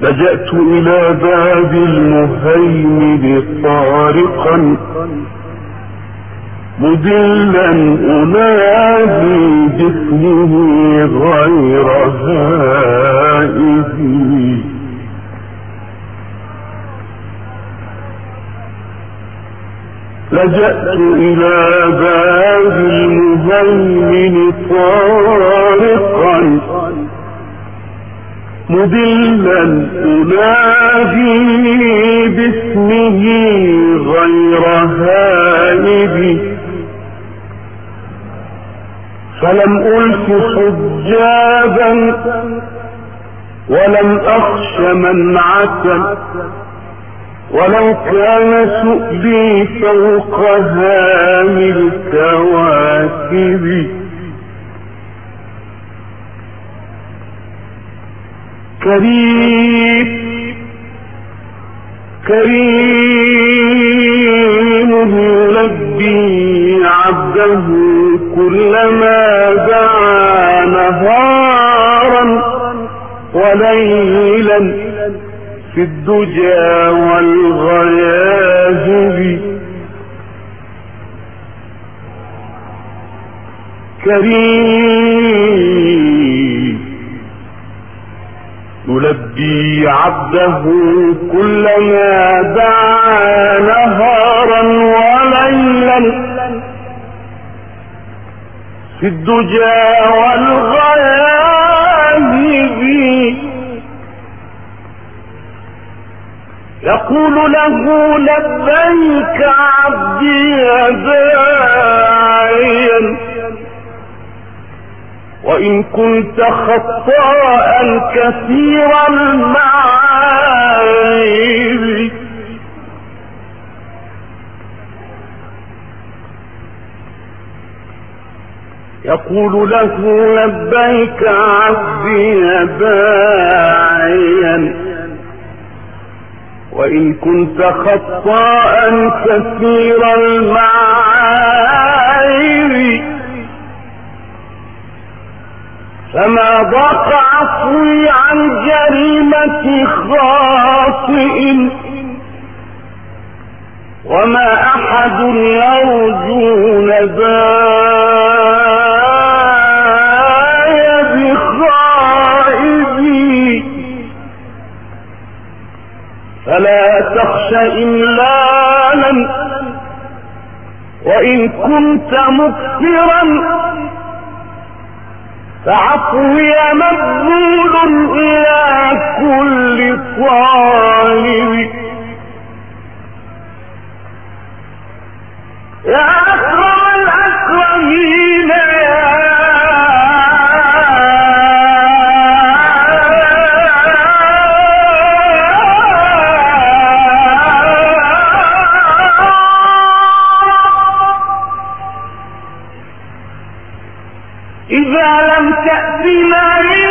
لجأت إلى باب المهيمن طارقا. مدلا أنادي جسمه غير هائبي لجأت إلى باب المهيمن طارقا. مدلا أنادي باسمه غير هائب فلم ألف حجابا ولم أخش منعة. ولو كان سؤلي فوق هام الكواكب. كريم. كريم يلبي عبده كلما دعا نهارا وليلا في الدجى والغياهب كريم يلبي عبده كلما دعا نهارا وليلا. في الدجى والغياهب يقول له لبيك عبدي داعيا. وإن كنت خطاء كثير المعايب. يقول له لبيك عبدي داعيا وإن كنت خطاء كثير المعايب. فما ضاق عفوي عن جريمة خاطئ وما أحد يرجو نبايا بخائبي فلا تخش إملالا وإن كنت مكثرا فعفوي مبذول إلى كل طالب. يا أكرم إذا لم تأتنا منك